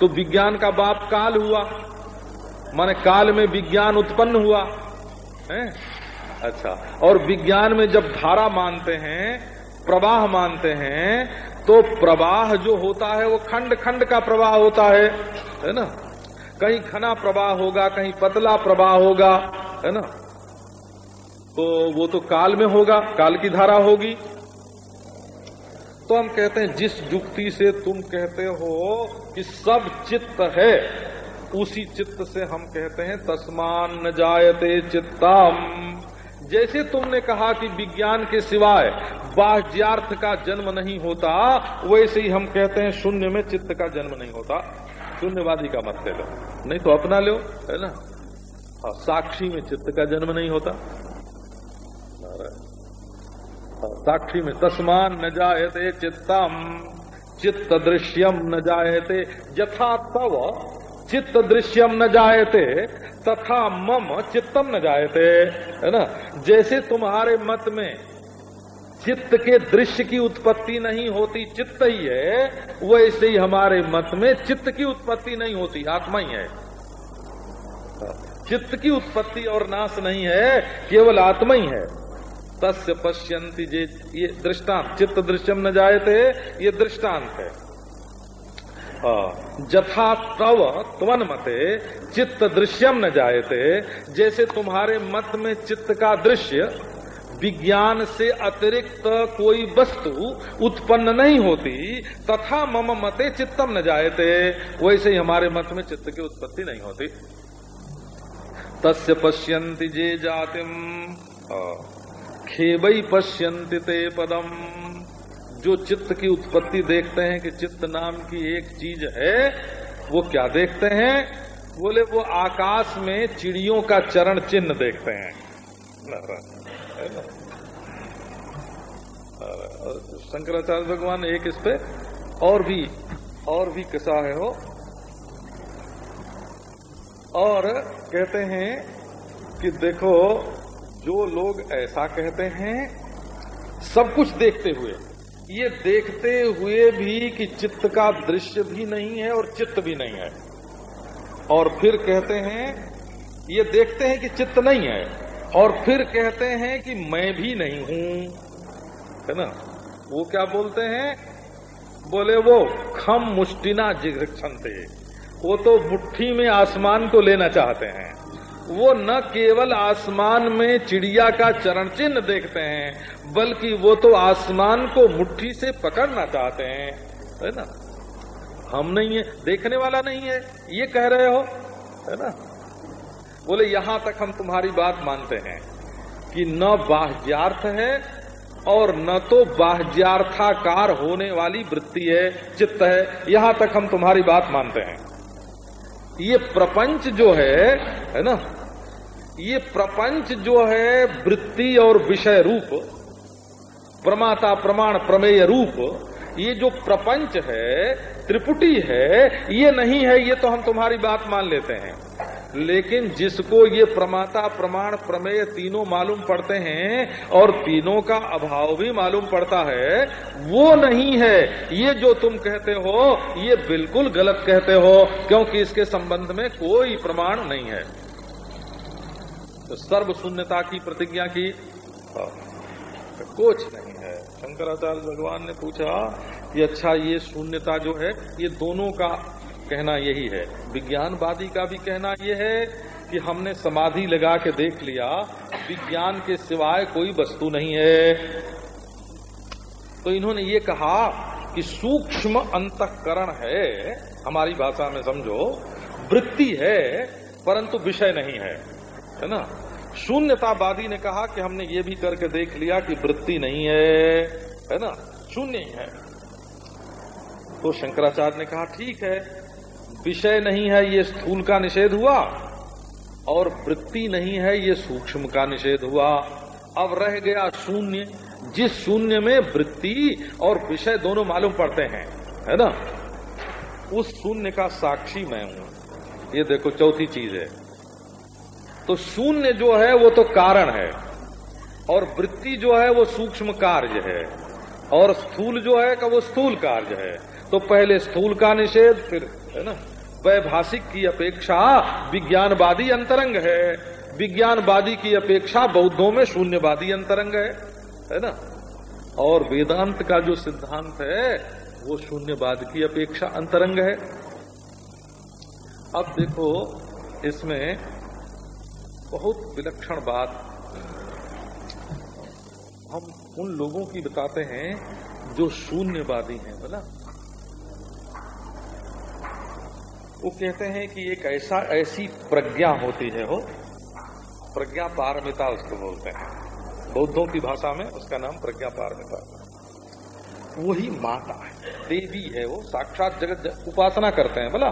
तो विज्ञान का बाप काल हुआ। माने काल में विज्ञान उत्पन्न हुआ। है? अच्छा। और विज्ञान में जब धारा मानते हैं, प्रवाह मानते हैं तो प्रवाह जो होता है, वो खंड खंड का प्रवाह होता है। है ना? कहीं घना प्रवाह होगा, कहीं पतला प्रवाह होगा। है ना? तो वो तो काल में होगा, काल की धारा होगी। तो हम कहते हैं जिस युक्ति से तुम कहते हो कि सब चित्त है उसी चित्त से हम कहते हैं तस्मान न जायते चित्तम। जैसे तुमने कहा कि विज्ञान के सिवाय बाह्यार्थ का जन्म नहीं होता वैसे ही हम कहते हैं शून्य में चित्त का जन्म नहीं होता। शून्यवादी का मत ले लो। नहीं तो अपना लो है ना? हाँ, साक्षी में चित्त का जन्म नहीं होता। साक्षी में तस्मान न जायते चित्तम, चित्त दृश्यम न जायते। यथा तव चित्त दृश्यम न जायते, तथा मम चित्तम न जायते। है ना? जैसे तुम्हारे मत में चित्त के दृश्य की उत्पत्ति नहीं होती, चित्त ही है, वैसे ही हमारे मत में चित्त की उत्पत्ति नहीं होती, आत्मा ही है। चित्त की उत्पत्ति और नाश नहीं है, केवल आत्मा ही है। तस्य पश्यंती जे ये दृष्टांत। चित्त दृश्यम न जायते, ये दृष्टांत है। जथा तव त्वन मते चित्त दृश्यम न जायते। जैसे तुम्हारे मत में चित्त का दृश्य, विज्ञान से अतिरिक्त कोई वस्तु उत्पन्न नहीं होती, तथा मम मते चित्तम न जायते। वैसे ही हमारे मत में चित्त की उत्पत्ति नहीं होती। तस्य पश्यन्ति जे जातिम। खेबई पश्यन्ति ते पदम। जो चित्त की उत्पत्ति देखते हैं कि चित्त नाम की एक चीज़ है, वो क्या देखते हैं? बोले, वो आकाश में चिड़ियों का चरण चिन्ह देखते हैं। शंकराचार्य भगवान एक इस पे और भी और भी किसा है हो? और कहते हैं कि देखो जो लोग ऐसा कहते हैं, सब कुछ देखते हुए। ये देखते हुए भी कि चित्त का दृश्य भी नहीं है और चित्त भी नहीं है। और फिर कहते हैं, ये देखते हैं कि चित्त नहीं है। और फिर कहते हैं कि मैं भी नहीं हूँ। है ना? वो क्या बोलते हैं? बोले, वो खम मुष्टिना जिघ्रक्षण वो तो मुट्ठी में आसमान को लेना चाहते हैं। वो न केवल आसमान में चिड़िया का चरण चिन्ह देखते हैं, बल्कि वो तो आसमान को मुट्ठी से पकड़ना चाहते हैं। है ना? हम नहीं है, देखने वाला नहीं है, ये कह रहे हो? है ना? बोले, यहाँ तक हम तुम्हारी बात मानते हैं कि न बाह्यार्थ है और न तो बाह्यार्थाकार होने वाली वृत्ति है, चित्त है। यहाँ तक हम तुम्हारी बात मानते हैं। ये प्रपंच जो है है ना ये प्रपंच जो है वृत्ति और विषय रूप, प्रमाता प्रमाण प्रमेय रूप, ये जो प्रपंच है, त्रिपुटी है, ये नहीं है, ये तो हम तुम्हारी बात मान लेते हैं। लेकिन जिसको ये प्रमाता प्रमाण प्रमेय तीनों मालूम पड़ते हैं, और तीनों का अभाव भी मालूम पड़ता है, वो नहीं है। ये जो तुम कहते हो, ये बिल्कुल गलत कहते हो, क्योंकि इसके संबंध में कोई प्रमाण नहीं है। सर्व शून्यता की प्रतिज्ञा की? कुछ नहीं है। शंकराचार्य भगवान ने पूछा कि अच्छा ये शून्यता जो है, ये दोनों का कहना यही है। विज्ञानवादी का भी कहना यह है कि हमने समाधि लगा के देख लिया, विज्ञान के सिवाय कोई वस्तु नहीं है। तो इन्होंने ये कहा कि सूक्ष्म अंतकरण है, हमारी भाषा में समझो, वृत्ति है, परंतु विषय नहीं है। है ना? शून्यतावादी ने कहा कि हमने ये भी करके देख लिया कि वृत्ति नहीं है है ना? शून्य ही है। तो शंकराचार्य ने कहा, ठीक है, विषय नहीं है, ये स्थूल का निषेध हुआ, और वृत्ति नहीं है, ये सूक्ष्म का निषेध हुआ। अब रह गया शून्य। जिस शून्य में वृत्ति और विषय दोनों मालूम पड़ते हैं, है ना? उस शून्य का साक्षी मैं हूँ। ये देखो, चौथी चीज़ है। तो शून्य जो है, वो तो कारण है। और वृत्ति जो है, वो सूक्ष्म कार्य है। और स्थूल जो है, का वो स्थूल कार्य है। तो पहले स्थूल का निषेध, फिर, है ना? वैभाषिक की अपेक्षा विज्ञानवादी अंतरंग है। विज्ञानवादी की अपेक्षा बौद्धों में शून्यवादी अंतरंग है है ना? और वेदांत का जो सिद्धांत है, वो शून्यवाद की अपेक्षा अंतरंग है। अब देखो, इसमें बहुत विलक्षण बात। हम उन लोगों की बताते हैं जो शून्यवादी हैं बोला वो कहते हैं कि एक ऐसा, ऐसी प्रज्ञा होती है, हो। प्रज्ञा पारमिता उसको बोलते हैं। बौद्धों की भाषा में उसका नाम प्रज्ञा पारमिता। वही माता है, देवी है वो, साक्षात जगत उपासना करते हैं, बोला।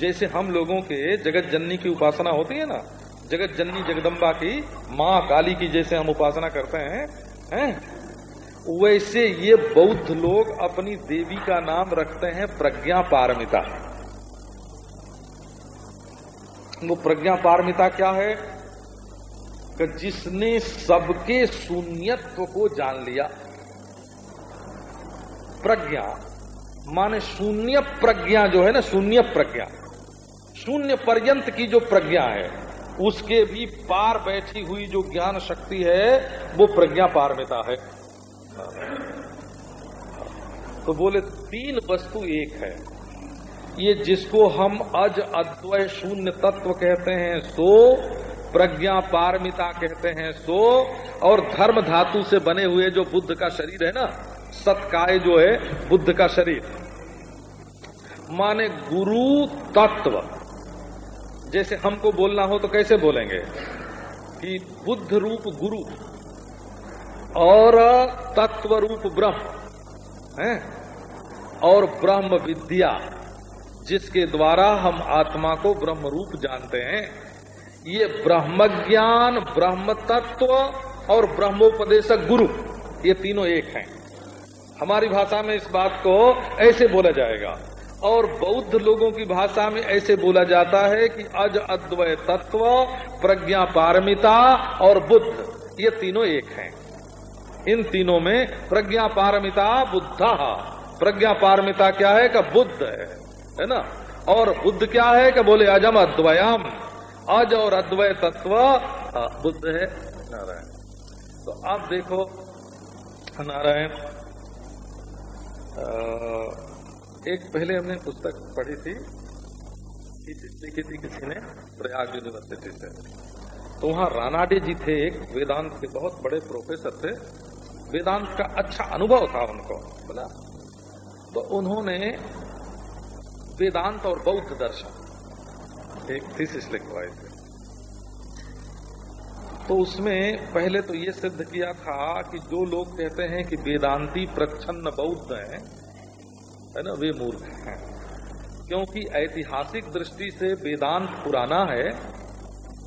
जैसे हम लोगों के जगत जननी की उपासना होती है ना, जगत जननी जगदम्बा की माँ काली की जैसे हम उपासना करते हैं हैं? वैसे ये बौद्ध लोग अपनी देवी का नाम रखते हैं प्रज्ञा पारमिता। वो प्रज्ञा पारमिता क्या है? कि जिसने सबके शून्यत्व को जान लिया। प्रज्ञा, माने शून्य प्रज्ञा जो है ना, शून्य प्रज्ञा। शून्य पर्यंत की जो प्रज्ञा है, उसके भी पार बैठी हुई जो ज्ञान शक्ति है, वो प्रज्ञा पारमिता है। तो बोले, तीन वस्तु एक है। ये जिसको हम अज अद्वय शून्य तत्व कहते हैं, सो प्रज्ञा पारमिता कहते हैं, सो, और धर्म धातु से बने हुए जो बुद्ध का शरीर है ना, सत्काय जो है, बुद्ध का शरीर। माने गुरु तत्व। जैसे हमको बोलना हो तो कैसे बोलेंगे? कि बुद्ध रूप गुरु और तत्व रूप ब्रह्म, है? और ब्रह्म विद्या, जिसके द्वारा हम आत्मा को ब्रह्म रूप जानते हैं, ये ब्रह्म ज्ञान ब्रह्म तत्व और ब्रह्मोपदेशक गुरु, ये तीनों एक हैं। हमारी भाषा में इस बात को ऐसे बोला जाएगा और बौद्ध लोगों की भाषा में ऐसे बोला जाता है कि अज अद्वय तत्व, प्रज्ञा पारमिता और बुद्ध। ये तीनों एक हैं। इन तीनों में प्रज्ञा पारमिता, बुद्धा। प्रज्ञा पारमिता क्या है? का बुद्ध है। है ना? और बुद्ध क्या है? कि बोले, अजम अद्वयम। अज और अद्वय तत्व बुद्ध है, नारायण। तो आप देखो, नारायण एक पहले हमने पुस्तक पढ़ी थी लिखी थी किसी ने प्रयाग यूनिवर्सिटी से। तो वहाँ रानाडे जी थे एक, वेदांत के बहुत बड़े प्रोफेसर थे। वेदांत का अच्छा अनुभव था उनको, बोला। तो उन्होंने वेदांत और बौद्ध दर्शन, एक थीसिस लिखवाए थे। तो उसमें पहले तो ये सिद्ध किया था कि जो लोग कहते हैं कि वेदांती प्रच्छन्न बौद्ध हैं है ना, वे मूर्ख हैं। क्योंकि ऐतिहासिक दृष्टि से वेदांत पुराना है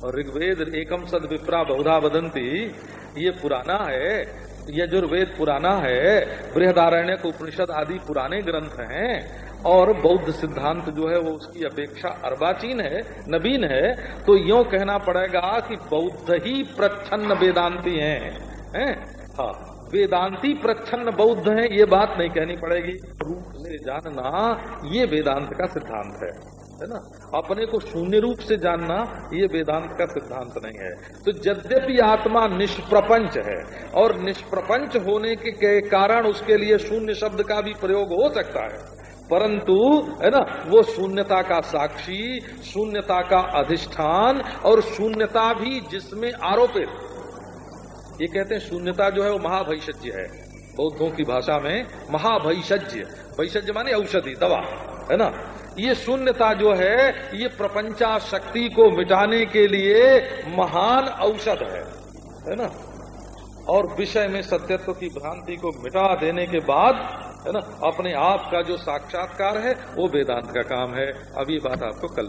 और ऋग्वेद एकम सद विप्रा बहुधा बदंती ये पुराना है यजुर्वेद पुराना है, बृहदारण्य उपनिषद आदि पुराने ग्रंथ हैं और बौद्ध सिद्धांत जो है वो उसकी अपेक्षा अर्बाचीन है, नवीन है। तो यो कहना पड़ेगा कि बौद्ध ही प्रच्छन्न वेदांति हैं हैं? हाँ। वेदांती प्रच्छन्न बौद्ध हैं, ये बात नहीं कहनी पड़ेगी। रूप से जानना, ये वेदांत का सिद्धांत है है ना? अपने को शून्य रूप से जानना, ये वेदांत का सिद्धांत नहीं है। तो यद्यपि आत्मा निष्प्रपंच है, और निष्प्रपंच होने के कारण उसके लिए शून्य शब्द का भी प्रयोग हो सकता है। परंतु, है ना, वो शून्यता का साक्षी, शून्यता का अधिष्ठान, और शून्यता भी जिसमें आरोपित ये कहते हैं, शून्यता जो है वो महाभैषज्य है। बौद्धों की भाषा में महाभैषज्य। भैषज्य माने औषधि, दवा, है ना? ये शून्यता जो है, ये प्रपंचा शक्ति को मिटाने के लिए महान औषध है है ना? और विषय में सत्यत्व की भ्रांति को मिटा देने के बाद, है ना, अपने आप का जो साक्षात्कार है, वो वेदांत का काम है। अब ये बात आपको कल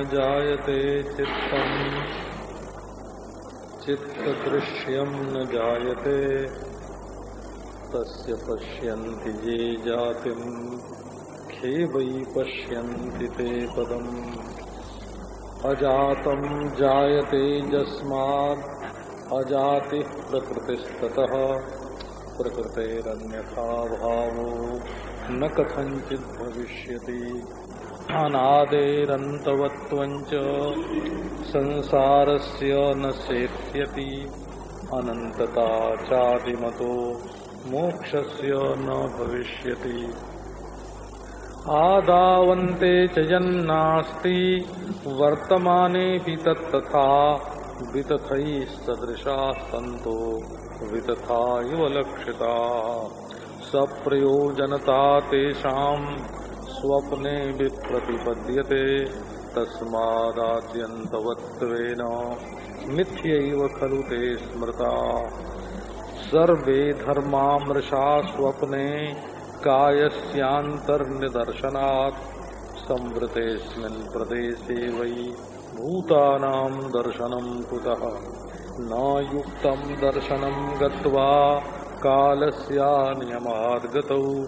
तस्मान्न जायते चित्तम्। चित्तदृश्यम् न जायते। तस्य पश्यन्ति ये जातिम्। खे वै पश्यन्ति ते पदम्। अजातम् जायते जस्मात्। अजातिः प्रकृतिस्ततः। प्रकृतेरन्यथा भावो। न कथञ्चित् भविष्यति। अनादेरन्तवत्वञ्च संसारस्य न सेत्स्यति अनन्तता चादिमतो मोक्षस्य न भविष्यति। आदावन्ते च यन्नास्ति वर्तमानेऽपि तत्तथा, वितथैः सन्तो, वितथा लक्षिता। सप्रयोजनता तेषाम् स्वप्ने विप्रतिपद्यते तस्मादाद्यन्तवत्वेन मिथ्यैव खलु ते स्मृता। सर्वे धर्मामृषा स्वप्ने कायस्यान्तर्निदर्शनात्। संवृतेऽस्मिन् प्रदेशे वै भूतानाम् दर्शनम् कुतः? न युक्तम् दर्शनम् गत्वा कालस्यानियमाद्गतौ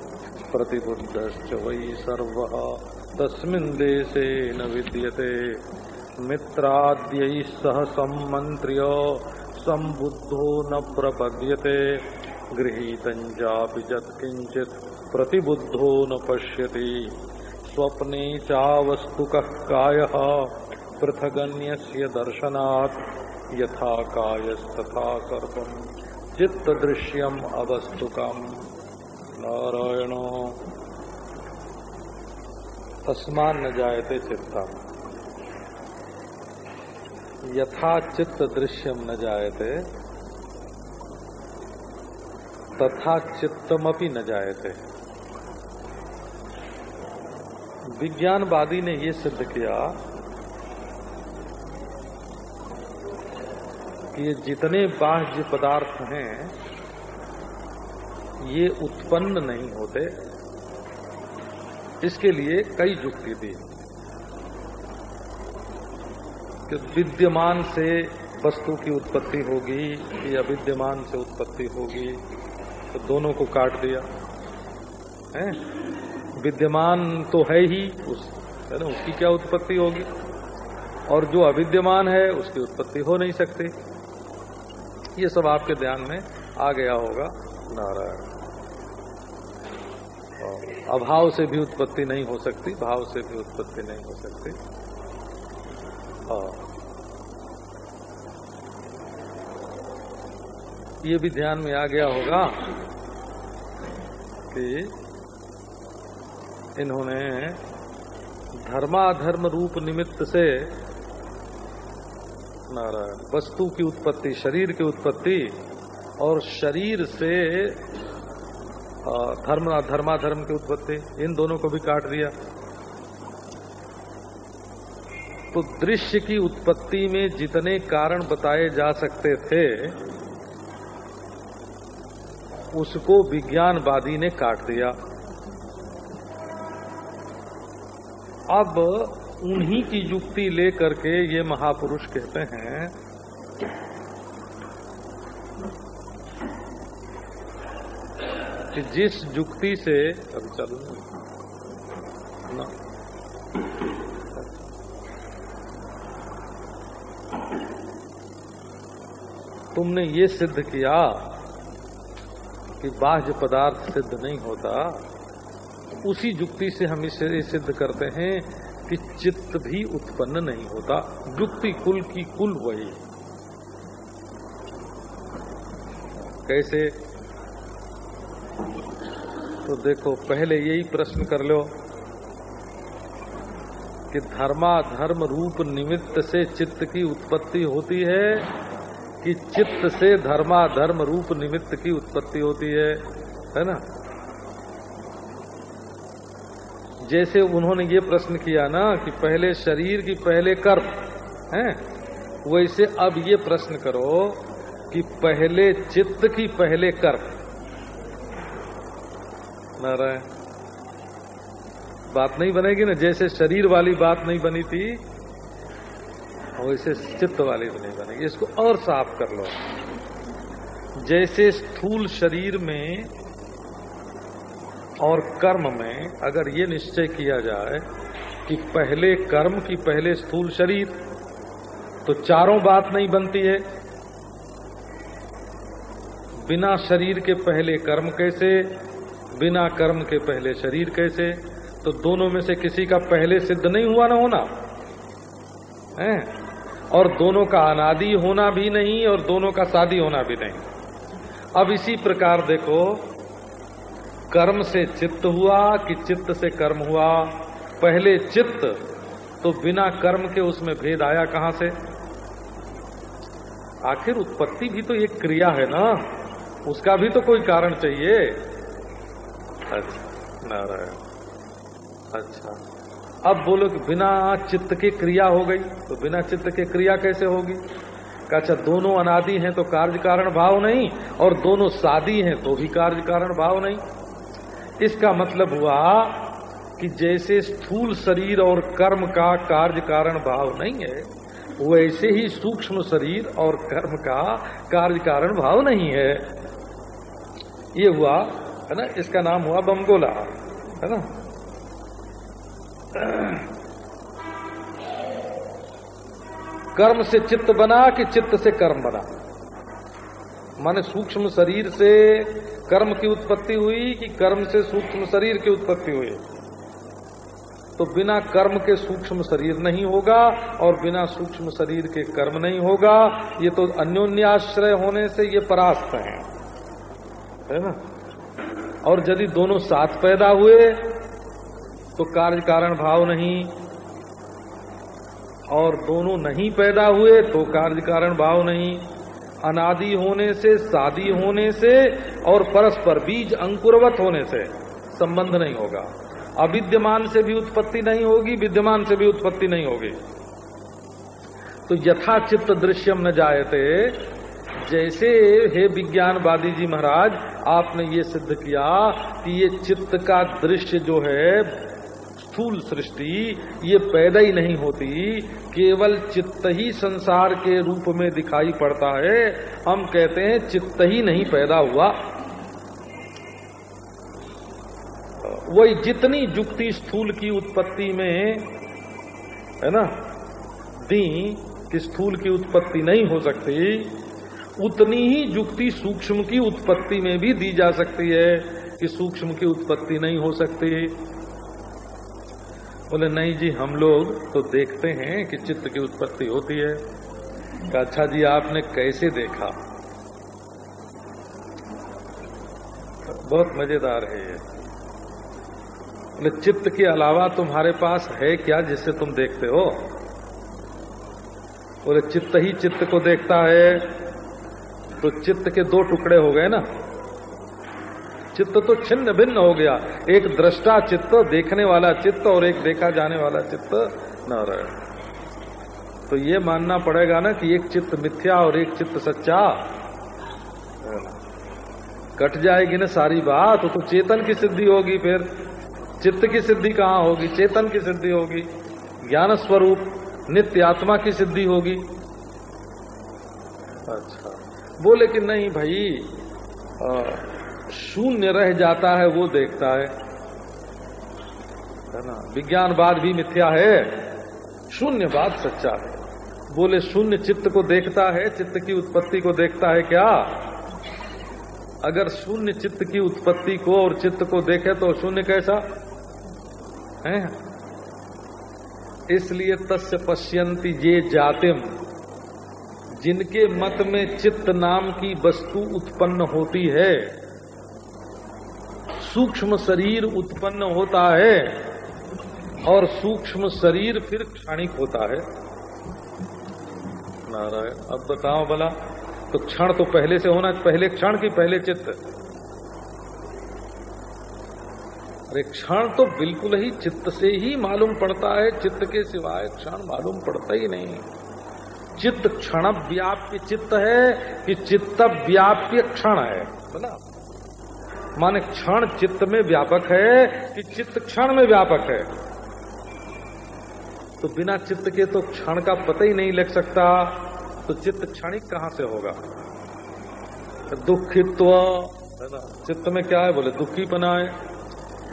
प्रतिबुद्धश्च वै सर्वः तस्मिन् देशे न विद्यते। मित्राद्यैः सह सम्मन्त्र्य, सम्बुद्धो न प्रपद्यते। गृहीतम् चापि यत्किञ्चित् प्रतिबुद्धो न पश्यति। स्वप्ने चावस्तुकः कायः? पृथगन्यस्य दर्शनात् यथा कायस्तथा सर्वम् चित्तदृश्यम् अवस्तुकम्। नारायण। तस्मान न जायते चित्तम यथा चित्त दृश्यम न जायते, तथा चित्तमपि न जायते। विज्ञानवादी ने ये सिद्ध किया कि ये जितने बाह्य पदार्थ हैं ये उत्पन्न नहीं होते। इसके लिए कई युक्ति दी। कि विद्यमान से वस्तु की उत्पत्ति होगी या विद्यमान से उत्पत्ति होगी तो दोनों को काट दिया। है? विद्यमान तो है ही उस, है ना, उसकी क्या उत्पत्ति होगी? और जो अविद्यमान है, उसकी उत्पत्ति हो नहीं सकती। ये सब आपके ध्यान में आ गया होगा नारायण। अभाव से भी उत्पत्ति नहीं हो सकती, भाव से भी उत्पत्ति नहीं हो सकती। ये भी ध्यान में आ गया होगा कि इन्होंने धर्माधर्म रूप निमित्त से नारायण, वस्तु की उत्पत्ति, शरीर की उत्पत्ति और शरीर से धर्म, धर्माधर्म की उत्पत्ति, इन दोनों को भी काट दिया। तो दृश्य की उत्पत्ति में जितने कारण बताए जा सकते थे, उसको विज्ञानवादी ने काट दिया। अब उन्हीं की युक्ति लेकर के ये महापुरुष कहते हैं कि जिस युक्ति से अभी चलो ना। तुमने ये सिद्ध किया कि बाह्य पदार्थ सिद्ध नहीं होता, उसी युक्ति से हम इसे सिद्ध करते हैं कि चित्त भी उत्पन्न नहीं होता। युक्ति कुल की कुल वही। कैसे? तो देखो, पहले यही प्रश्न कर लो कि धर्मा धर्म रूप निमित्त से चित्त की उत्पत्ति होती है कि चित्त से धर्मा धर्म रूप निमित्त की उत्पत्ति होती है? है ना? जैसे उन्होंने ये प्रश्न किया ना कि पहले शरीर की पहले कर्म, है? वैसे अब ये प्रश्न करो कि पहले चित्त की पहले कर्म। नारायण बात नहीं बनेगी ना, जैसे शरीर वाली बात नहीं बनी थी वैसे चित्त वाली भी नहीं बनेगी। इसको और साफ़ कर लो। जैसे स्थूल शरीर में और कर्म में अगर ये निश्चय किया जाए कि पहले कर्म की पहले स्थूल शरीर तो चारों बात नहीं बनती है। बिना शरीर के पहले कर्म कैसे? बिना कर्म के पहले शरीर कैसे? तो दोनों में से किसी का पहले सिद्ध नहीं हुआ ना होना। है? और दोनों का अनादि होना भी नहीं और दोनों का शादी होना भी नहीं। अब इसी प्रकार देखो, कर्म से चित्त हुआ कि चित्त से कर्म हुआ। पहले चित्त तो बिना कर्म के उसमें भेद आया कहाँ से? आखिर उत्पत्ति भी तो एक क्रिया है ना। उसका भी तो कोई कारण चाहिए। अच्छा नारायण। अच्छा। अब बोलो कि बिना चित्त के क्रिया हो गई तो बिना चित्त के क्रिया कैसे होगी? अच्छा दोनों अनादि हैं तो कार्य कारण भाव नहीं, और दोनों सादी हैं तो भी कार्य कारण भाव नहीं। इसका मतलब हुआ कि जैसे स्थूल शरीर और कर्म का कार्य कारण भाव नहीं है, वैसे ही सूक्ष्म शरीर और कर्म का कार्य कारण भाव नहीं है। ये हुआ है ना? इसका नाम हुआ बमगोला है ना? कर्म से चित्त बना कि चित्त से कर्म बना? माने सूक्ष्म शरीर से कर्म की उत्पत्ति हुई कि कर्म से सूक्ष्म शरीर की उत्पत्ति हुई? तो बिना कर्म के सूक्ष्म शरीर नहीं होगा और बिना सूक्ष्म शरीर के कर्म नहीं होगा। ये तो अन्योन्याश्रय होने से ये परास्त हैं। है ना? और यदि दोनों साथ पैदा हुए तो कार्य कारण भाव नहीं। और दोनों नहीं पैदा हुए तो कार्य कारण भाव नहीं। अनादि होने से शादी होने से, और परस्पर बीज अंकुरवत होने से संबंध नहीं होगा। अविद्यमान से भी उत्पत्ति नहीं होगी, विद्यमान से भी उत्पत्ति नहीं होगी। तो यथाचित दृश्यम न जायते। जैसे, हे विज्ञानवादी जी महाराज आपने ये सिद्ध किया कि ये चित्त का दृश्य जो है, स्थूल सृष्टि, ये पैदा ही नहीं होती। केवल चित्त ही संसार के रूप में दिखाई पड़ता है। हम कहते हैं चित्त ही नहीं पैदा हुआ। वही जितनी जुक्ति स्थूल की उत्पत्ति में, है ना, दी कि स्थूल की उत्पत्ति नहीं हो सकती उतनी ही जुक्ति सूक्ष्म की उत्पत्ति में भी दी जा सकती है कि सूक्ष्म की उत्पत्ति नहीं हो सकती। बोले, नहीं जी, हम लोग तो देखते हैं कि चित्त की उत्पत्ति होती है। अच्छा जी, आपने कैसे देखा? बहुत मज़ेदार है ये। बोले, चित्त के अलावा तुम्हारे पास है क्या जिससे तुम देखते हो? बोले, चित्त ही चित्त को देखता है। तो चित्त के दो टुकड़े हो गए ना। चित्त तो छिन्न भिन्न हो गया। एक दृष्टा चित्त, देखने वाला चित्त और एक देखा जाने वाला चित्त न रहे तो ये मानना पड़ेगा ना कि एक चित्त मिथ्या और एक चित्त सच्चा। कट जाएगी ना सारी बात तो चेतन की सिद्धि होगी फिर। चित्त की सिद्धि कहाँ होगी? चेतन की सिद्धि होगी। ज्ञान स्वरूप, नित्य आत्मा की सिद्धि होगी। अच्छा। बोले कि नहीं भाई शून्य रह जाता है, वो देखता है। ना? विज्ञानवाद भी मिथ्या है, शून्यवाद सच्चा है। बोले, शून्य चित्त को देखता है, चित्त की उत्पत्ति को देखता है क्या? अगर शून्य चित्त की उत्पत्ति को और चित्त को देखे तो शून्य कैसा? है? इसलिए तस्य पश्यंती ये जातिम। जिनके मत में चित्त नाम की वस्तु उत्पन्न होती है, सूक्ष्म शरीर उत्पन्न होता है और सूक्ष्म शरीर फिर क्षणिक होता है। नारायण, अब बताओ भला तो क्षण तो पहले से होना, पहले क्षण की पहले चित्त। अरे क्षण तो बिल्कुल ही चित्त से ही मालूम पड़ता है, चित्त के सिवाय क्षण मालूम पड़ता ही नहीं। चित्त क्षण व्याप्य चित्त है कि चित्त व्याप्य क्षण है। बोला माने क्षण चित्त में व्यापक है कि चित्त क्षण में व्यापक है। तो बिना चित्त के तो क्षण का पता ही नहीं लग सकता। तो चित्त क्षणिक कहाँ से होगा? दुखित्व, है ना? चित्त में क्या है? बोले दुखी बना है।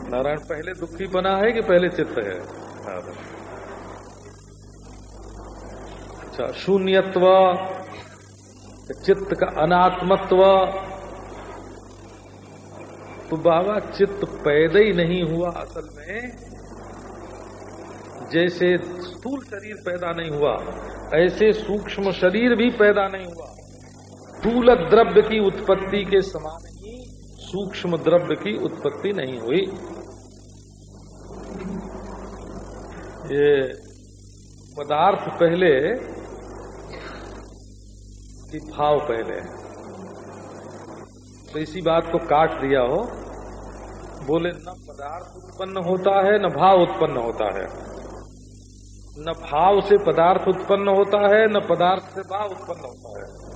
नारायण पहले दुखी बना है कि पहले चित्त है। अच्छा शून्यत्व, चित्त का अनात्मत्व। तो बाबा, चित्त पैदा ही नहीं हुआ असल में। जैसे स्थूल शरीर पैदा नहीं हुआ, ऐसे सूक्ष्म शरीर भी पैदा नहीं हुआ। स्थूल द्रव्य की उत्पत्ति के समान ही सूक्ष्म द्रव्य की उत्पत्ति नहीं हुई। ये पदार्थ पहले कि भाव पहले है। तो इसी बात को काट दिया हो। बोले, न पदार्थ उत्पन्न होता है, न भाव उत्पन्न होता है। न भाव से पदार्थ उत्पन्न होता है, न पदार्थ से भाव उत्पन्न होता है।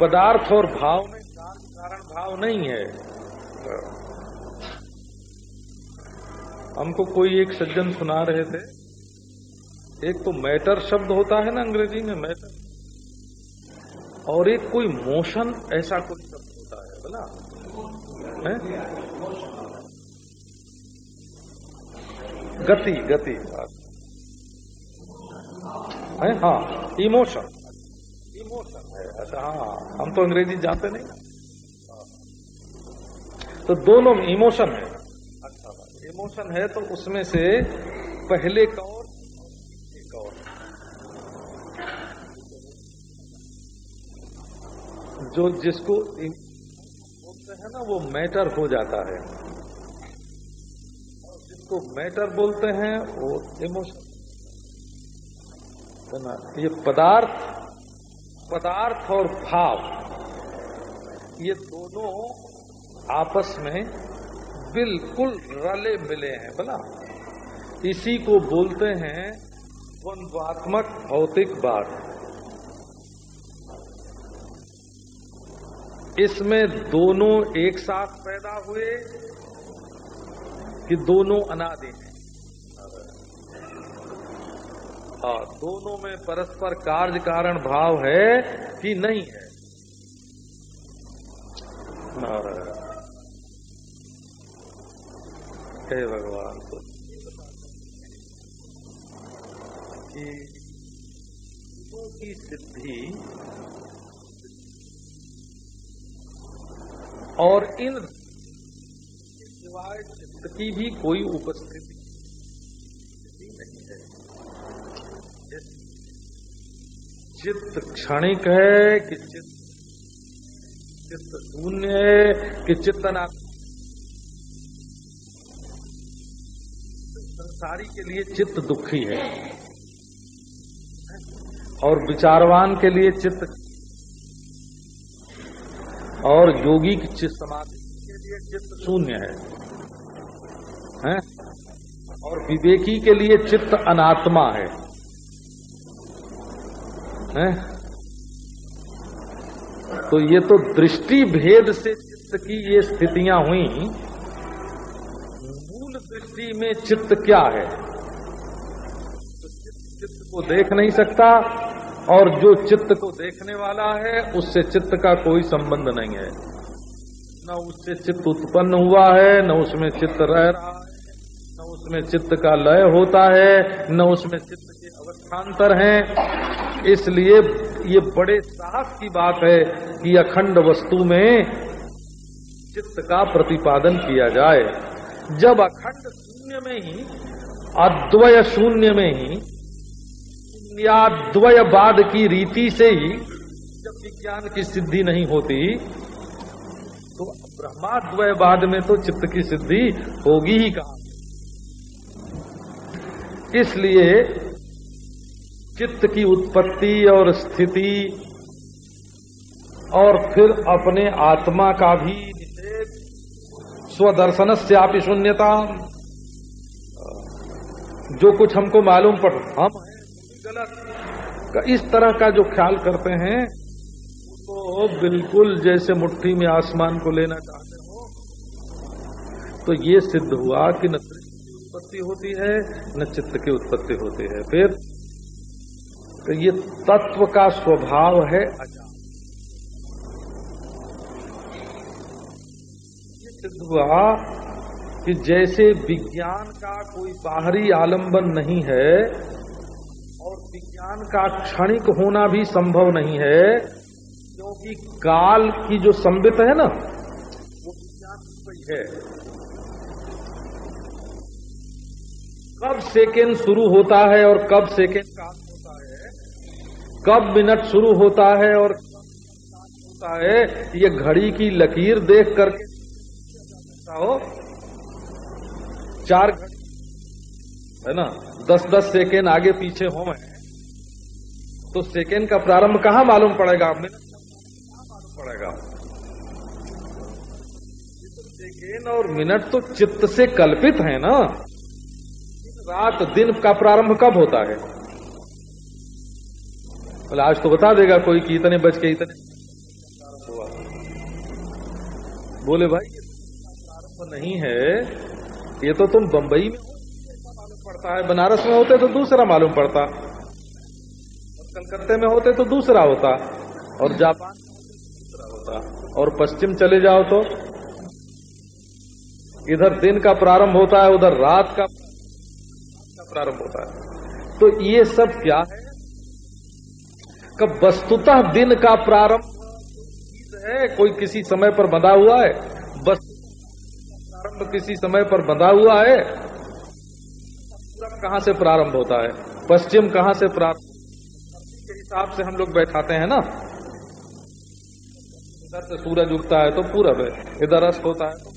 पदार्थ और भाव में कारण भाव नहीं है। हमको कोई एक सज्जन सुना रहे थे। एक तो मैटर शब्द होता है ना अंग्रेज़ी में, मैटर। और एक कोई मोशन ऐसा कोई शब्द बोला? है? गति गति। है? हाँ इमोशन इमोशन है। अच्छा हाँ हम तो अंग्रेज़ी जानते नहीं। तो दोनों में इमोशन है। अच्छा इमोशन है तो उसमें से पहले का और एक और जो जिसको बोलते हैं ना, वो मैटर हो जाता है। और जिसको मैटर बोलते हैं, वो इमोशन है ना? ये पदार्थ पदार्थ और भाव, ये दोनों आपस में बिल्कुल रले मिले हैं, बोला। इसी को बोलते हैं द्वंद्वात्मक भौतिक बात। इसमें दोनों एक साथ पैदा हुए कि दोनों अनादि हैं। हाँ दोनों में परस्पर कार्य कारण भाव है कि नहीं है। हे भगवान तो की सिद्धि और इन सिवाय की भी कोई उपस्थिति नहीं। है चित्त क्षणिक है कि चित्त चित्त शून्य है कि चित्त ना संसारी के लिए चित्त दुखी है। और विचारवान के लिए चित्त और योगी की चित्त समाधि के लिए चित्त शून्य है हैं? और विवेकी के लिए चित्त अनात्मा है हैं? तो ये तो दृष्टि भेद से चित्त की ये स्थितियाँ हुई मूल दृष्टि में चित्त क्या है तो चित्त को देख नहीं सकता और जो चित्त को देखने वाला है, उससे चित्त का कोई संबंध नहीं है। न उससे चित्त उत्पन्न हुआ है, न उसमें चित्त रह रहा है, न उसमें चित्त का लय होता है, न उसमें चित्त के अवस्थान्तर हैं। इसलिए ये बड़े साहस की बात है कि अखंड वस्तु में चित्त का प्रतिपादन किया जाए। जब अखंड शून्य में ही, अद्वय शून्य में ही द्वयवाद की रीति से ही जब विज्ञान की सिद्धि नहीं होती तो ब्रह्माद्वयवाद में तो चित्त की सिद्धि होगी ही कहा? इसलिए चित्त की उत्पत्ति और स्थिति और फिर अपने आत्मा का भी निषेध स्वदर्शन से आप शून्यता जो कुछ हमको मालूम पड़, हम हैं गलत। इस तरह का जो ख्याल करते हैं तो बिल्कुल जैसे मुट्ठी में आसमान को लेना चाहते हो तो ये सिद्ध हुआ कि न की उत्पत्ति होती है, न चित्त की उत्पत्ति होती है। फिर तो ये तत्व का स्वभाव है अजा ये सिद्ध हुआ कि जैसे विज्ञान का कोई बाहरी आलंबन नहीं है और विज्ञान का क्षणिक होना भी संभव नहीं है, क्योंकि काल की जो संबित है ना, वो विज्ञान की है। कब सेकेंड शुरू होता है और कब सेकेंड काल होता है, कब मिनट शुरू होता है और होता है, ये घड़ी की लकीर देख करके हो। चार घड़ी है ना? दस दस सेकेंड आगे पीछे हो मैं। तो सेकेंड का प्रारंभ कहाँ मालूम पड़ेगा मिनट मालूम पड़ेगा सेकेंड और मिनट तो चित्त से कल्पित है ना। रात दिन का प्रारंभ कब होता है? बोले, आज तो बता देगा कोई कि इतने बज के इतने बोले, भाई प्रारंभ नहीं है। ये तो तुम बंबई में पड़ता है बनारस में होते तो दूसरा मालूम पड़ता। और कलकत्ते में होते तो दूसरा होता। और जापान तो दूसरा होता। और पश्चिम चले जाओ तो? इधर दिन का प्रारंभ होता है, उधर रात का प्रारंभ होता है। तो ये सब क्या है? कब वस्तुतः दिन का प्रारंभ है, कोई किसी समय पर बंधा हुआ है? वस्तु प्रारंभ किसी समय पर बंधा हुआ है? कहाँ से प्रारंभ होता है? पश्चिम कहाँ से प्रारंभ के हिसाब से हम लोग बैठाते हैं ना? इधर से सूरज उगता है तो पूरब है, इधर अस्त होता है तो?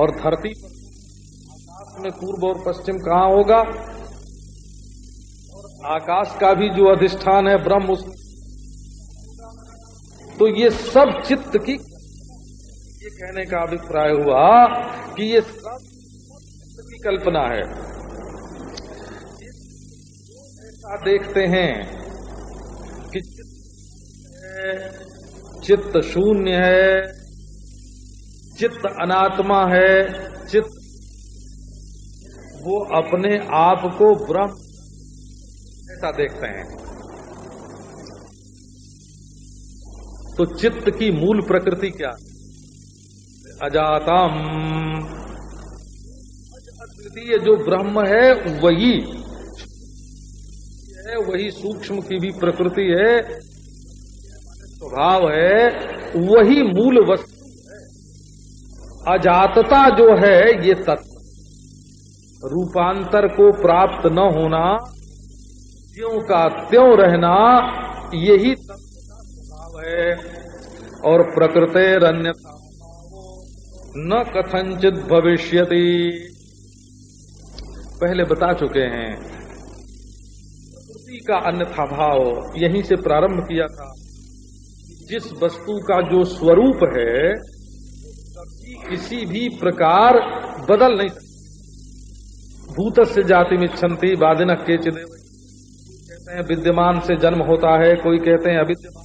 और धरती आकाश में पूर्व और पश्चिम कहाँ होगा? और आकाश का भी जो अधिष्ठान है, ब्रह्म उसमें तो ये सब चित्त की ये कहने का अभिप्राय हुआ कि ये कल्पना है। ऐसा देखते हैं कि चित्त शून्य है, चित्त अनात्मा है, चित्त वो अपने आप को ब्रह्म ऐसा देखते हैं। तो चित्त की मूल प्रकृति क्या अजातम। अद्वितीय जो ब्रह्म है, वही। है, वही सूक्ष्म की भी प्रकृति है, स्वभाव है, वही मूल वस्तु है। अजातता जो है, ये तत्व रूपांतर को प्राप्त न होना, त्यों का त्यों रहना, यही तत्व का स्वभाव है। और प्रकृति अन्यथा न कथंचित भविष्यति। पहले बता चुके हैं। प्रकृति का अन्यथा भाव यहीं से प्रारंभ किया था। जिस वस्तु का जो स्वरूप है कभी किसी भी प्रकार बदल नहीं सकता। भूत से जाति में छंती बादिन के चिदे कहते हैं, विद्यमान से जन्म होता है, कोई कहते हैं, अविद्यमान।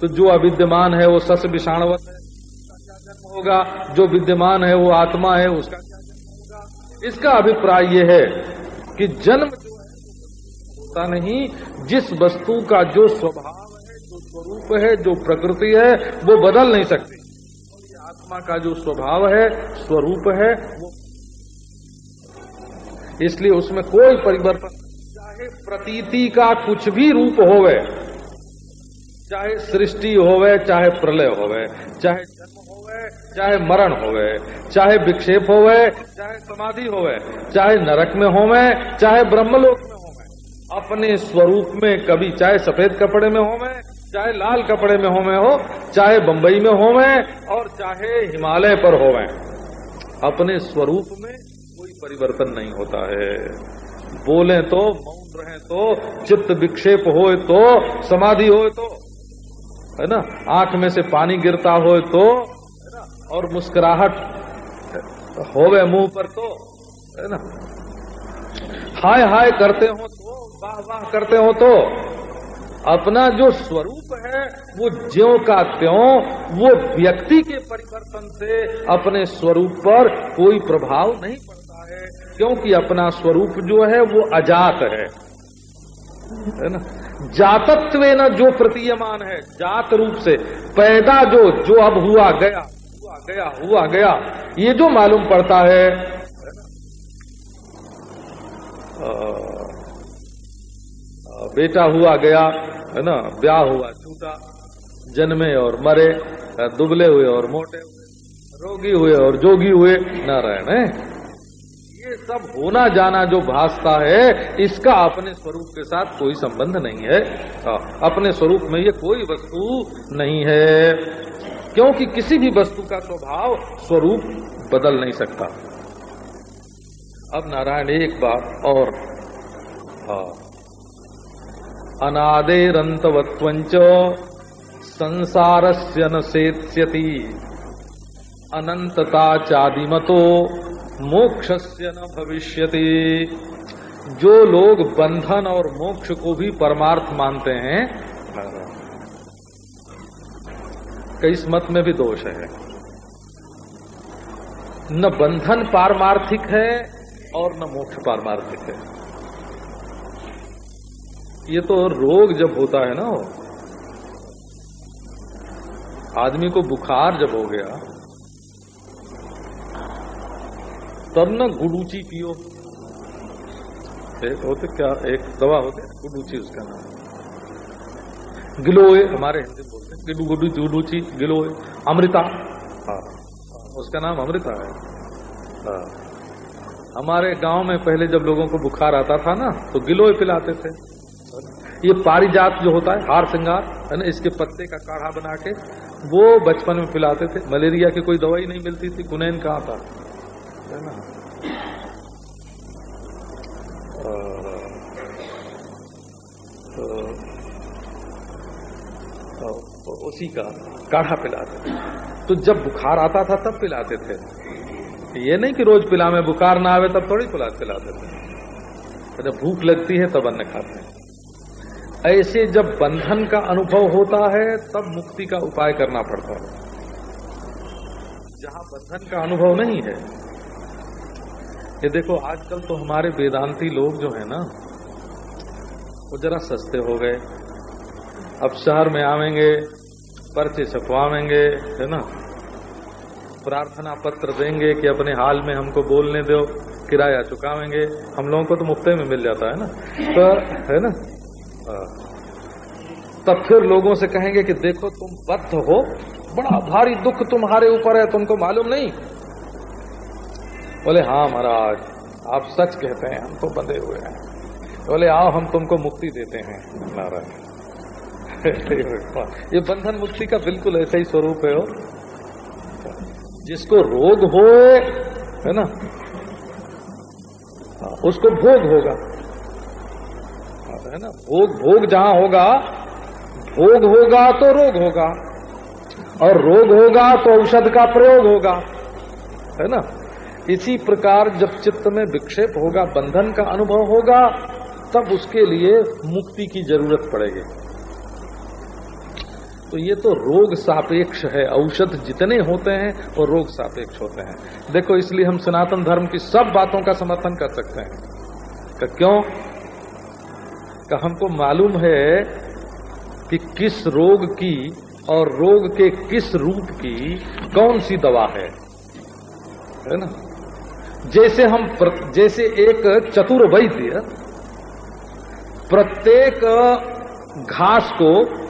तो जो अविद्यमान है, वो सस विषाणवत है। जन्म होगा? जो विद्यमान है, वो आत्मा है, उसका इसका अभिप्राय यह है कि जन्म जो है होता नहीं। जिस वस्तु का जो स्वभाव है, जो स्वरूप है, जो प्रकृति है, वो बदल नहीं सकती। आत्मा का जो स्वभाव है, स्वरूप है, वो इसलिए उसमें कोई परिवर्तन चाहे प्रतीति का कुछ भी रूप होवे, चाहे सृष्टि होवे, चाहे प्रलय होवे, चाहे चाहे मरण होवे, चाहे विक्षेप होवे, चाहे समाधि होवे, चाहे नरक में होवे, चाहे ब्रह्मलोक में होवे, अपने स्वरूप में कभी चाहे सफ़ेद कपड़े में होवे, चाहे लाल कपड़े में होवे हो, चाहे बंबई में होवे, और चाहे हिमालय पर होवे, अपने स्वरूप में कोई परिवर्तन नहीं होता है। बोले तो मौन रहे तो चित्त विक्षेप होए तो समाधि होए तो है ना? आँख में से पानी गिरता हो तो है और मुस्कुराहट होवे मुँह पर तो है ना? हाय हाय करते हो तो वाह वाह करते हो तो अपना जो स्वरूप है, वो ज्यो का त्यों, वो व्यक्ति के परिवर्तन से अपने स्वरूप पर कोई प्रभाव नहीं पड़ता है, क्योंकि अपना स्वरूप जो है, वो अजात है। है ना? जातत्व न जो प्रतीयमान है, जात रूप से, पैदा जो जो अब हुआ, गया गया हुआ गया। ये जो मालूम पड़ता है बेटा हुआ गया है ना ब्याह हुआ छूटा जन्मे और मरे दुबले हुए और मोटे हुए रोगी हुए और जोगी हुए नारायण है? ये सब होना जाना जो भासता है इसका अपने स्वरूप के साथ कोई संबंध नहीं है। हाँ, अपने स्वरूप में ये कोई वस्तु नहीं है। क्योंकि किसी भी वस्तु का स्वभाव स्वरूप बदल नहीं सकता। अब नारायण एक बात और हाँ, संसार से न सेत्स्यति। अनंतता चादिमतो मोक्षस्य न भविष्यति। जो लोग बंधन और मोक्ष को भी परमार्थ मानते हैं कई मत में भी दोष है। न बंधन पारमार्थिक है और न मोक्ष पारमार्थिक है। ये तो रोग जब होता है ना, आदमी को बुखार जब हो गया, तब न गुडूची पियो। होते क्या, एक दवा होते, गुडूची उसका नाम। गिलोए हमारे हिंदी बोलते हैं। गिडू गुडू गुडूची गिलोए अमृता। हाँ उसका नाम अमृता है। हाँ। हमारे गाँव में पहले जब लोगों को बुखार आता था ना तो गिलोय पिलाते थे। ये पारिजात जो होता है, हार श्रृंगार है ना, इसके पत्ते का काढ़ा बना के, वो बचपन में पिलाते थे। मलेरिया की कोई दवाई नहीं मिलती थी कुनैन कहा था? है ना तो, तो उसी का काढ़ा पिलाते तो जब बुखार आता था, तब पिलाते थे। ये नहीं कि रोज पिला में बुखार ना आवे, तब थोड़ी पिला पिलाते थे। जब भूख लगती है, तब अन्न खाते हैं। ऐसे जब बंधन का अनुभव होता है, तब मुक्ति का उपाय करना पड़ता है। जहाँ बंधन का अनुभव नहीं है, ये देखो, आजकल तो हमारे वेदांती लोग जो है ना, वो जरा सस्ते हो गए। अब शहर में आवेंगे पर्चे छपवावेंगे है ना? प्रार्थना पत्र देंगे कि अपने हाल में हमको बोलने दो, किराया चुकावेंगे। हम लोगों को तो मुफ्ते में मिल जाता है ना? तो है ना? तब फिर लोगों से कहेंगे कि देखो, तुम बद्ध हो, बड़ा भारी दुख तुम्हारे ऊपर है, तुमको मालूम नहीं। बोले हाँ महाराज, आप सच कहते हैं हम तो बंधे हुए हैं। बोले, आओ, हम तुमको मुक्ति देते हैं, नारायण। ये बंधन मुक्ति का बिल्कुल ऐसा ही स्वरूप है हो जिसको रोग हो, है ना? उसको भोग होगा। है ना? भोग भोग जहाँ होगा, भोग होगा तो रोग होगा। और रोग होगा तो औषध का प्रयोग होगा। है ना? इसी प्रकार जब चित्त में विक्षेप होगा, बंधन का अनुभव होगा, तब उसके लिए मुक्ति की ज़रूरत पड़ेगी। तो ये तो रोग सापेक्ष है। औषध जितने होते हैं, वो रोग सापेक्ष होते हैं। देखो, इसलिए हम सनातन धर्म की सब बातों का समर्थन कर सकते हैं। का क्यों? का हमको मालूम है कि किस रोग की और रोग के किस रूप की कौन सी दवा है। है ना? जैसे हम जैसे एक चतुर वैद्य प्रत्येक घास को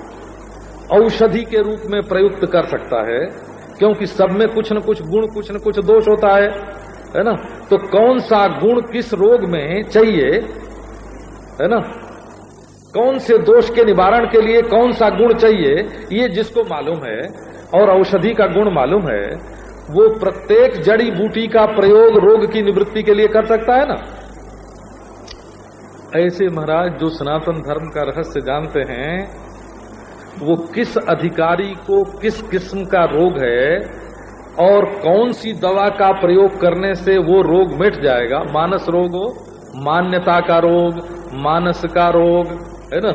औषधि के रूप में प्रयुक्त कर सकता है, क्योंकि सब में कुछ न कुछ गुण, कुछ न कुछ दोष होता है है ना? तो कौन सा गुण किस रोग में चाहिए, है ना? कौन से दोष के निवारण के लिए कौन सा गुण चाहिए, ये जिसको मालूम है, और औषधि का गुण मालूम है, वो प्रत्येक जड़ी बूटी का प्रयोग रोग की निवृत्ति के लिए कर सकता है ना? ऐसे महाराज, जो सनातन धर्म का रहस्य जानते हैं वो किस अधिकारी को किस किस्म का रोग है और कौन सी दवा का प्रयोग करने से वो रोग मिट जाएगा? मानस रोग हो, मान्यता का रोग, मानस का रोग, है ना?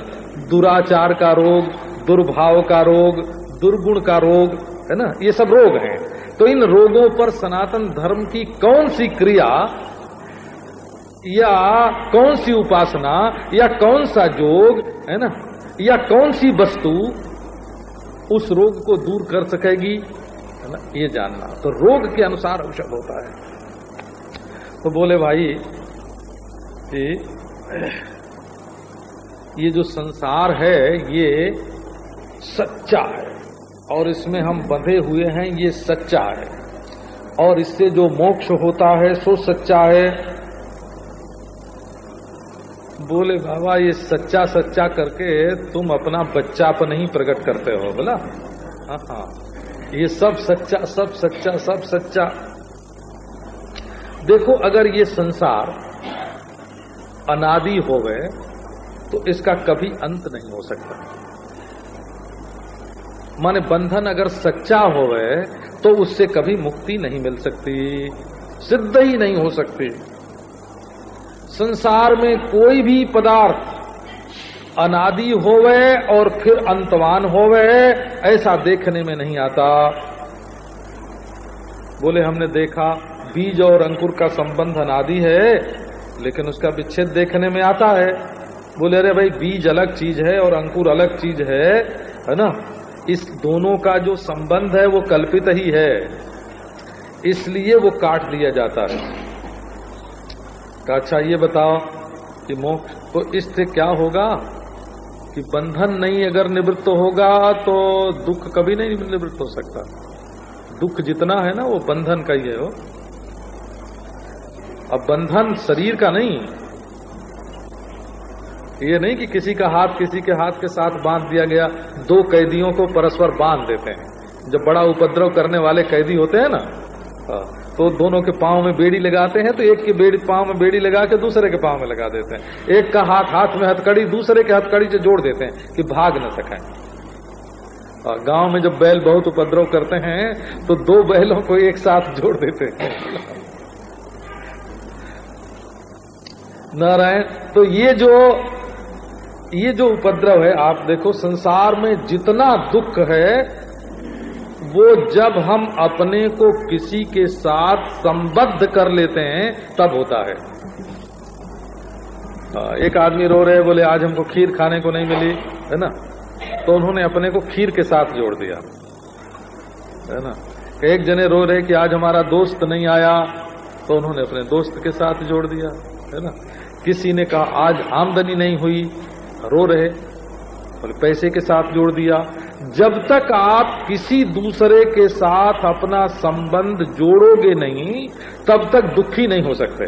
दुराचार का रोग, दुर्भाव का रोग, दुर्गुण का रोग, है ना? ये सब रोग हैं। तो इन रोगों पर सनातन धर्म की कौन सी क्रिया या कौन सी उपासना या कौन सा जोग, है ना? या कौन सी वस्तु उस रोग को दूर कर सकेगी? है ना? ये जानना। तो रोग के अनुसार औषध होता है। तो बोले भाई, कि ये जो संसार है, ये सच्चा है। और इसमें हम बंधे हुए हैं, ये सच्चा है। और इससे जो मोक्ष होता है, सो सच्चा है। बोले, बाबा, ये सच्चा सच्चा करके तुम अपना बच्चापन ही प्रकट करते हो, बोला? हाँ हाँ। ये सब सच्चा सब सच्चा सब सच्चा। देखो, अगर ये संसार अनादि हो गए तो इसका कभी अंत नहीं हो सकता। माने बंधन अगर सच्चा हो गए तो उससे कभी मुक्ति नहीं मिल सकती, सिद्ध ही नहीं हो सकती। संसार में कोई भी पदार्थ अनादि होवे और फिर अंतवान होवे, ऐसा देखने में नहीं आता। बोले, हमने देखा, बीज और अंकुर का संबंध अनादि है, लेकिन उसका विच्छेद देखने में आता है। बोले, अरे भाई, बीज अलग चीज़ है और अंकुर अलग चीज़ है है ना? इस दोनों का जो संबंध है, वो कल्पित ही है। इसलिए वो काट दिया जाता है। तो अच्छा ये बताओ कि मोक्ष तो इससे क्या होगा? कि बंधन नहीं अगर निवृत्त होगा तो दुख कभी नहीं निवृत्त हो सकता। दुख जितना है ना वो बंधन का ही है वो। अब बंधन शरीर का नहीं। ये नहीं कि किसी का हाथ किसी के हाथ के साथ बाँध दिया गया। दो कैदियों को परस्पर बाँध देते हैं। जब बड़ा उपद्रव करने वाले कैदी होते हैं ना हाँ, तो दोनों के पाँव में बेड़ी लगाते हैं तो एक के बेड़ी पाँव में बेड़ी लगा के दूसरे के पाँव में लगा देते हैं। एक का हाथ हाथ में हथकड़ी, दूसरे के हथकड़ी से जोड़ देते हैं कि भाग न सकें। गाँव में जब बैल बहुत उपद्रव करते हैं तो दो बैलों को एक साथ जोड़ देते हैं। नारायण तो ये जो ये जो उपद्रव है, आप देखो, संसार में जितना दुख है वो जब हम अपने को किसी के साथ संबद्ध कर लेते हैं, तब होता है। एक आदमी रो रहे, बोले, आज हमको खीर खाने को नहीं मिली। है ना? तो उन्होंने अपने को खीर के साथ जोड़ दिया। है ना? एक जने रो रहे कि, आज हमारा दोस्त नहीं आया। तो उन्होंने अपने दोस्त के साथ जोड़ दिया। है ना? किसी ने कहा, आज आमदनी नहीं हुई। रो रहे। बोले पैसे के साथ जोड़ दिया। जब तक आप किसी दूसरे के साथ अपना संबंध जोड़ोगे नहीं, तब तक दुखी नहीं हो सकते।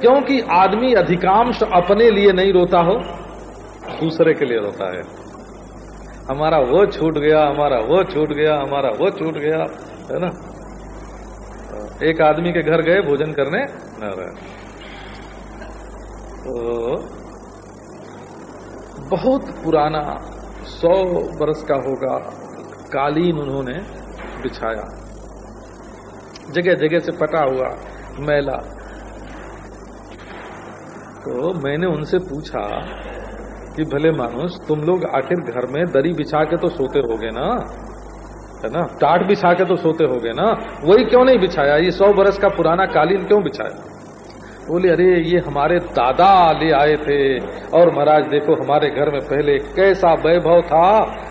क्योंकि आदमी अधिकांश अपने लिए नहीं रोता हो, दूसरे के लिए रोता है। हमारा वो छूट गया, हमारा वो छूट गया, हमारा वो छूट गया, है ना? एक आदमी के घर गए, भोजन करने न तो बहुत पुराना सौ बरस का होगा कालीन उन्होंने बिछाया। जगह जगह से पटा हुआ मैला। तो मैंने उनसे पूछा कि भले मानुष, तुम लोग आखिर घर में दरी बिछा के तो सोते होगे ना? है ना? टाट बिछा के तो सोते होगे ना? वही क्यों नहीं बिछाया? ये सौ बरस का पुराना कालीन क्यों बिछाया? बोले, अरे, ये हमारे दादा ले आए थे और महाराज, देखो हमारे घर में पहले कैसा वैभव था,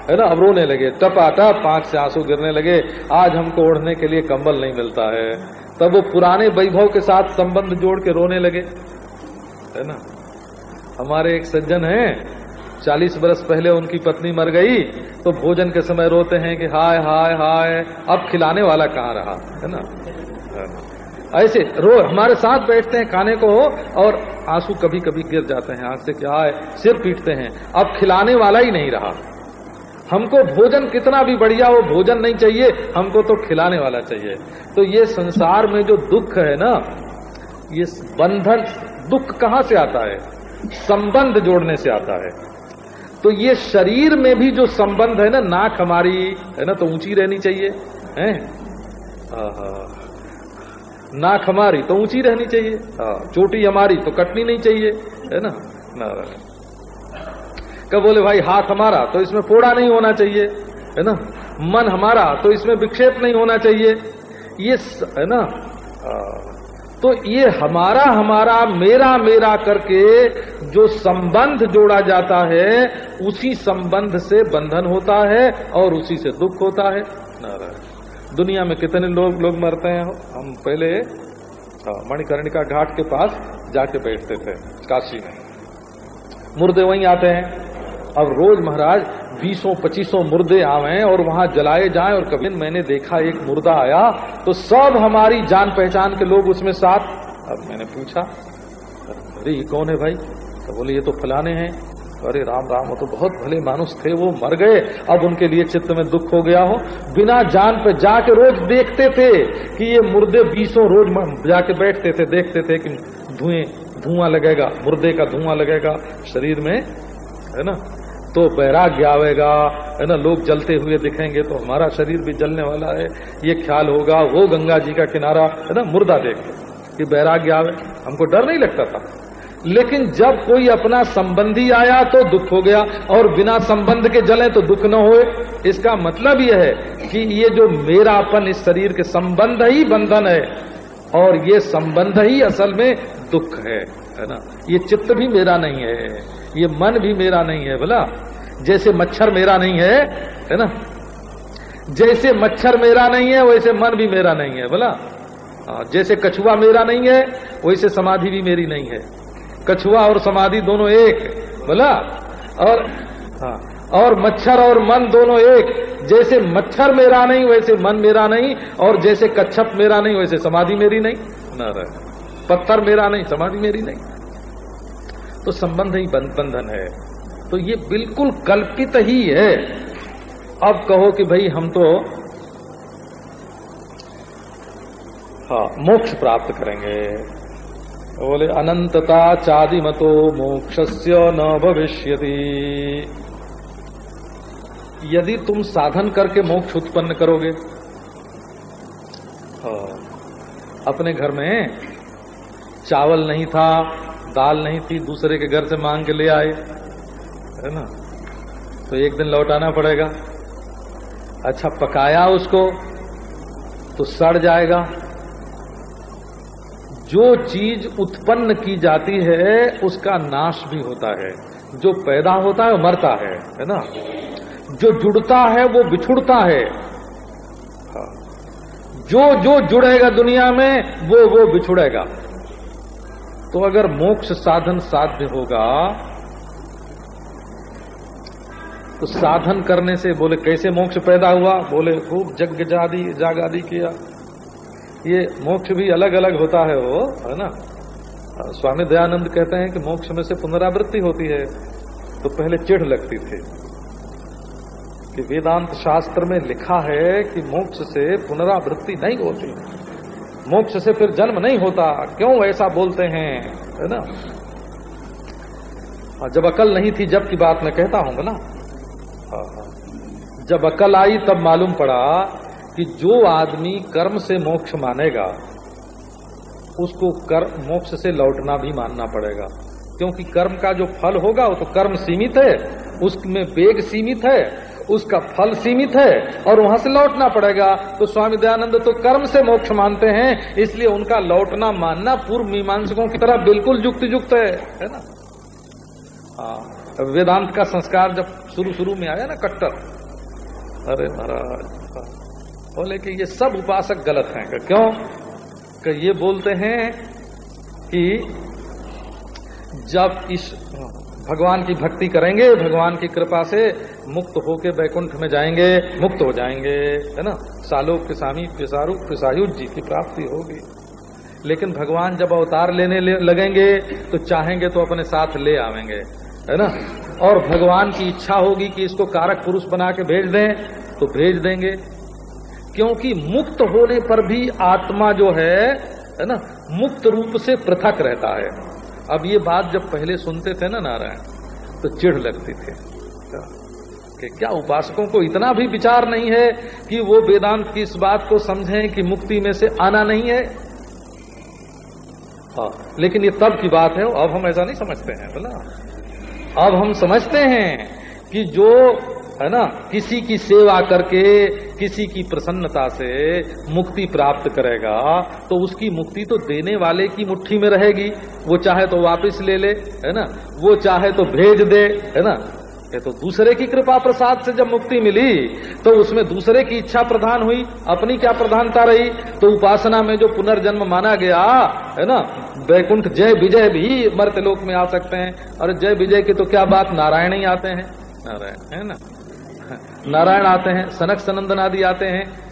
है ना, अब रोने लगे टपा टप आँख से आँसू गिरने लगे, आज हमको ओढ़ने के लिए कंबल नहीं मिलता है। तब वो पुराने वैभव के साथ संबंध जोड़ के रोने लगे, है ना। हमारे एक सज्जन है, चालीस बरस पहले उनकी पत्नी मर गई तो भोजन के समय रोते हैं कि, हाय हाय हाय, अब खिलाने वाला कहाँ रहा? है ना। ऐसे रो हमारे साथ बैठते हैं खाने को और आँसू कभी कभी गिर जाते हैं आँख से क्या है? सिर पीटते हैं। अब खिलाने वाला ही नहीं रहा। हमको भोजन कितना भी बढ़िया हो, भोजन नहीं चाहिए, हमको तो खिलाने वाला चाहिए। तो ये संसार में जो दुख है ना, ये बंधन, दुख कहाँ से आता है? संबंध जोड़ने से आता है। तो ये शरीर में भी जो संबंध है ना, नाक हमारी, है ना तो ऊँची रहनी चाहिए, है? नाक हमारी तो ऊँची रहनी चाहिए। हाँ, चोटी हमारी तो कटनी नहीं चाहिए है ना? नारायण। कब बोले भाई हाथ हमारा तो इसमें फोड़ा नहीं होना चाहिए है ना? मन हमारा तो इसमें विक्षेप नहीं होना चाहिए। ये है ना? तो ये हमारा हमारा मेरा मेरा करके जो संबंध जोड़ा जाता है उसी संबंध से बंधन होता है और उसी से दुख होता है। नारायण। दुनिया में कितने लोग लोग मरते हैं? हम पहले मणिकर्णिका घाट के पास जाके बैठते थे, काशी में। मुर्दे वहीं आते हैं। अब रोज महाराज, बीसों, पच्चीसों मुर्दे आवे और वहाँ जलाए जाएँ और कभी मैंने देखा एक मुर्दा आया तो सब हमारी जान पहचान के लोग उसमें साथ। अब मैंने पूछा, अरे, ये कौन है भाई? तो बोले, ये तो फलाने हैं। अरे राम राम, वो तो बहुत भले मानुष थे, वो मर गए। अब उनके लिए चित्त में दुख हो गया हो। बिना जान पे जाके रोज देखते थे कि ये मुर्दे बीसों रोज जाके बैठते थे, देखते थे कि धुएँ, धुआँ लगेगा, मुर्दे का धुआँ लगेगा शरीर में, है ना? तो वैराग्य आवेगा, है ना? लोग जलते हुए दिखेंगे तो हमारा शरीर भी जलने वाला है। ये ख्याल होगा, वो गंगा जी का किनारा, है ना? मुर्दा देख, कि वैराग्य आवे। हमको डर नहीं लगता था। लेकिन जब कोई अपना संबंधी आया तो दुख हो गया और बिना संबंध के जले तो दुख न होए। इसका मतलब यह है कि ये जो मेरापन इस शरीर के संबंध ही बंधन है और ये संबंध ही असल में दुख है है ना? ये चित्त भी मेरा नहीं है ये मन भी मेरा नहीं है बोला? जैसे मच्छर मेरा नहीं है है ना? जैसे मच्छर मेरा नहीं है वैसे मन भी मेरा नहीं है बोला? हाँ, जैसे कछुआ मेरा नहीं है वैसे समाधि भी मेरी नहीं है। कछुआ और समाधि दोनों एक बोला? और हाँ। और मच्छर और मन दोनों एक। जैसे मच्छर मेरा नहीं वैसे मन मेरा नहीं और जैसे कच्छप मेरा नहीं वैसे समाधि मेरी नहीं। न पत्थर मेरा नहीं समाधि मेरी नहीं। तो संबंध ही बंधन है। तो ये बिल्कुल कल्पित ही है। अब कहो कि भाई हम तो हाँ मोक्ष प्राप्त करेंगे। बोले अनंतता चादि मतो मोक्ष न भविष्यति। यदि तुम साधन करके मोक्ष उत्पन्न करोगे हाँ, अपने घर में चावल नहीं था दाल नहीं थी दूसरे के घर से मांग के ले आए है ना? तो एक दिन लौटाना पड़ेगा। अच्छा पकाया उसको तो सड़ जाएगा जो चीज़ उत्पन्न की जाती है, उसका नाश भी होता है। जो पैदा होता है मरता है है ना? जो जुड़ता है, वो बिछुड़ता है। हाँ। जो जो जुड़ेगा दुनिया में, वो वो बिछुड़ेगा। तो अगर मोक्ष साधन साध्य होगा तो साधन करने से बोले, कैसे मोक्ष पैदा हुआ? बोले, खूब जग जादी, जागादी किया। ये मोक्ष भी अलग अलग होता है वो है ना? स्वामी दयानंद कहते हैं कि मोक्ष में से पुनरावृत्ति होती है तो पहले चिढ़ लगती थी। कि वेदांत शास्त्र में लिखा है कि मोक्ष से पुनरावृत्ति नहीं होती। मोक्ष से फिर जन्म नहीं होता। क्यों ऐसा बोलते हैं है ना? हाँ, जब अकल नहीं थी जब की बात मैं कहता हूँ ना? हाँ, हाँ। जब अकल आई तब मालूम पड़ा कि जो आदमी कर्म से मोक्ष मानेगा, उसको कर, मोक्ष से लौटना भी मानना पड़ेगा। क्योंकि कर्म का जो फल होगा, वो तो कर्म सीमित है, उसमें वेग सीमित है, उसका फल सीमित है, और वहाँ से लौटना पड़ेगा। तो स्वामी दयानंद तो कर्म से मोक्ष मानते हैं, इसलिए उनका लौटना मानना पूर्व मीमांसकों की तरह बिल्कुल युक्त युक्त है है ना? हाँ वेदांत का संस्कार जब शुरू शुरू में आया ना, कट्टर। अरे महाराज बोले कि ये सब उपासक गलत हैं। क्यों? कि ये बोलते हैं कि जब इस भगवान की भक्ति करेंगे भगवान की कृपा से मुक्त होके बैकुंठ में जाएँगे मुक्त हो जाएँगे है ना? सालोक के स्वामी पिसारु पिसायुज जी की प्राप्ति होगी। लेकिन भगवान जब अवतार लेने ले, लगेंगे तो चाहेंगे तो अपने साथ ले आवेंगे है ना? और भगवान की इच्छा होगी कि इसको कारक पुरुष बना के भेज दें तो भेज देंगे। क्योंकि मुक्त होने पर भी आत्मा जो है है ना, मुक्त रूप से पृथक रहता है। अब ये बात जब पहले सुनते थे ना नारायण तो चिढ़ लगती थी। कि क्या उपासकों को इतना भी विचार नहीं है कि वो वेदांत की इस बात को समझें कि मुक्ति में से आना नहीं है? हाँ लेकिन ये तब की बात है, अब हम ऐसा नहीं समझते हैं बोला अब हम समझते हैं कि जो है ना? किसी की सेवा करके, किसी की प्रसन्नता से मुक्ति प्राप्त करेगा तो उसकी मुक्ति तो देने वाले की मुट्ठी में रहेगी। वो चाहे तो वापस ले ले, है ना? वो चाहे तो भेज दे, है ना? ये तो दूसरे की कृपा प्रसाद से जब मुक्ति मिली तो उसमें दूसरे की इच्छा प्रधान हुई, अपनी क्या प्रधानता रही? तो उपासना में जो पुनर्जन्म माना गया, है ना? वैकुंठ जय विजय भी मर्त्यलोक में आ सकते हैं। और जय विजय की तो क्या बात? नारायण ही आते हैं। नारायण, है ना? नारायण आते हैं सनक सनंदन आदि आते हैं।